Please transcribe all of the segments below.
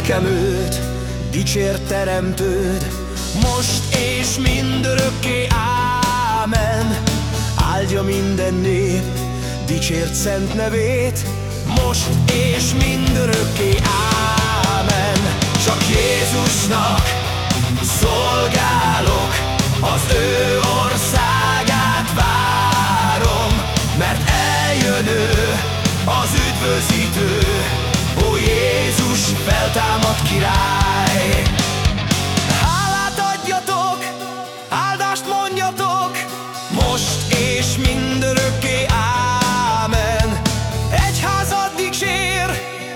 lelkem őt, dicsér teremtőd Most és mindörökké, ámen. Áldja minden nép, dicsért szent nevét. Most és mindörökké, ámen. Csak Jézusnak szolgálok Az ő országát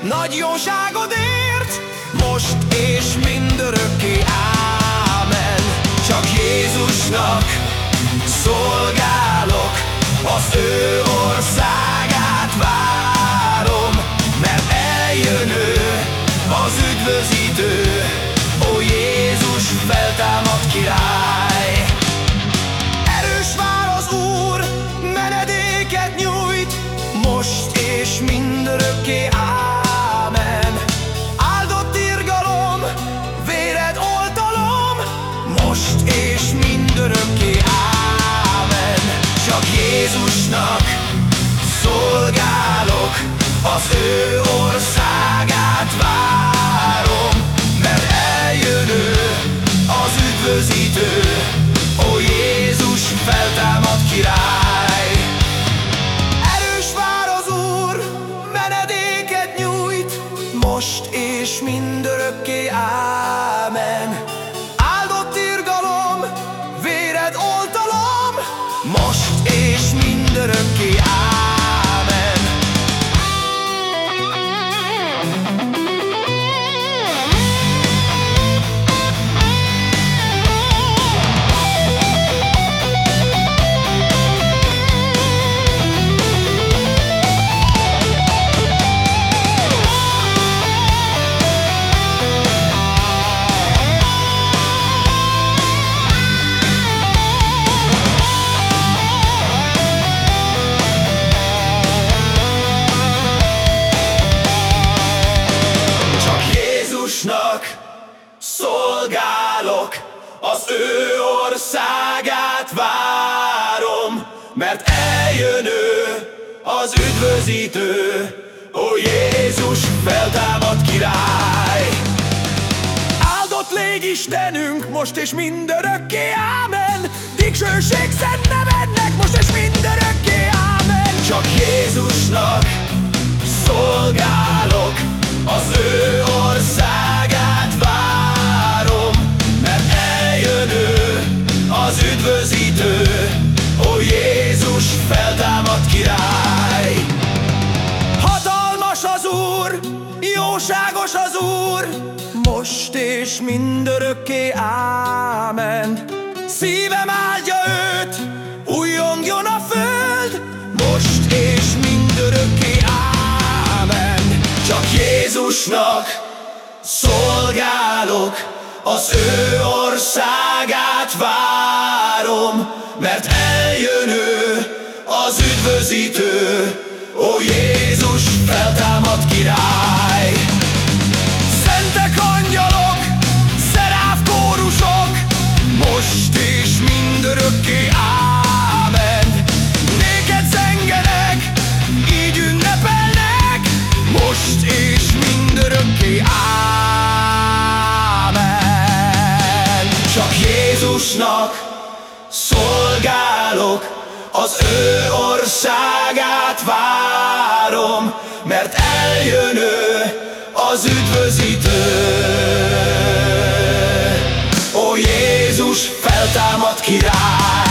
nagy jóságodért, most és mindörökké, ámen. Csak Jézusnak szolgálok, az ő most és mindörökké, ámen. Szolgálok, az ő országát várom, mert eljön ő, az üdvözítő, ó Jézus feltámad király. Áldott légy Istenünk, most és mindörökké, ámen, dicsőség szent nevednek, most és mindörökké, Jóságos az Úr, most és mindörökké, ámen. Szívem áldja őt, újjongjon a föld, most és mindörökké, ámen. Csak Jézusnak szolgálok, az ő országát várom, mert eljön ő, az üdvözítő, ó Jézus feltámad király. Szentek angyalok, szeráv kórusok, most és mindörökké ámen. Néked zengenek, így ünnepelnek, most és mindörökké ámen. Csak Jézusnak szolgálok, az ő országát várom, mert eljön ő, az üdvözítő. Ó Jézus feltámad király!